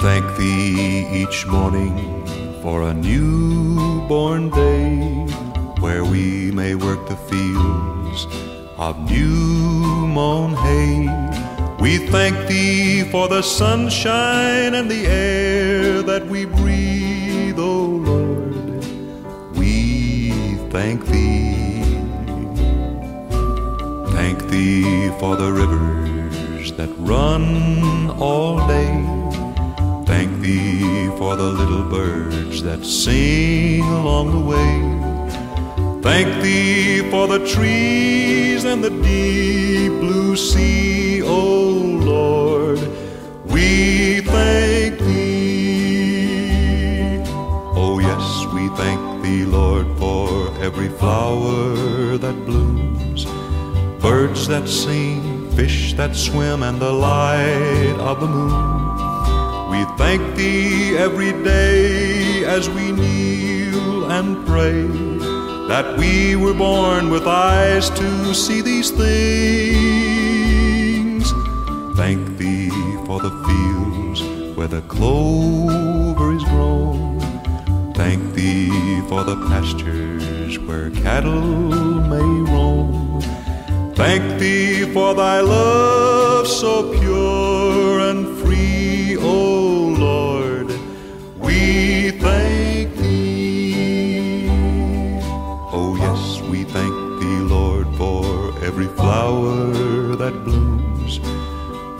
thank thee each morning for a newborn day where we may work the fields of new mown hay. We thank thee for the sunshine and the air that we breathe, O Lord. We thank thee. Thank thee for the rivers that run all day. For the little birds that sing along the way. Thank thee for the trees and the deep blue sea, O oh Lord. We thank thee. Oh, yes, we thank thee, Lord, for every flower that blooms, birds that sing, fish that swim, and the light of the moon. We thank thee every day as we kneel and pray that we were born with eyes to see these things. Thank thee for the fields where the clover is grown. Thank thee for the pastures where cattle may roam. Thank thee for thy love so pure O Lord. We thank thee. Oh, yes, we thank thee, Lord, for every flower that blooms,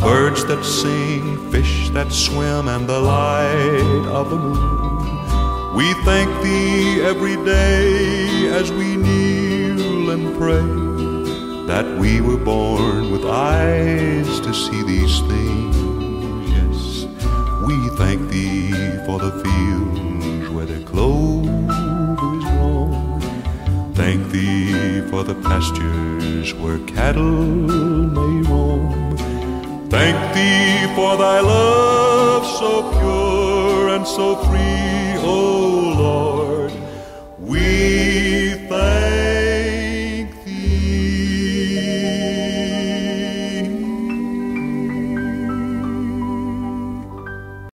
birds that sing, fish that swim, and the light of the moon. We thank thee every day as we kneel and pray that we were born with eyes to see these things. The fields where the clover is grown. Thank thee for the pastures where cattle may roam. Thank thee for thy love so pure and so free, O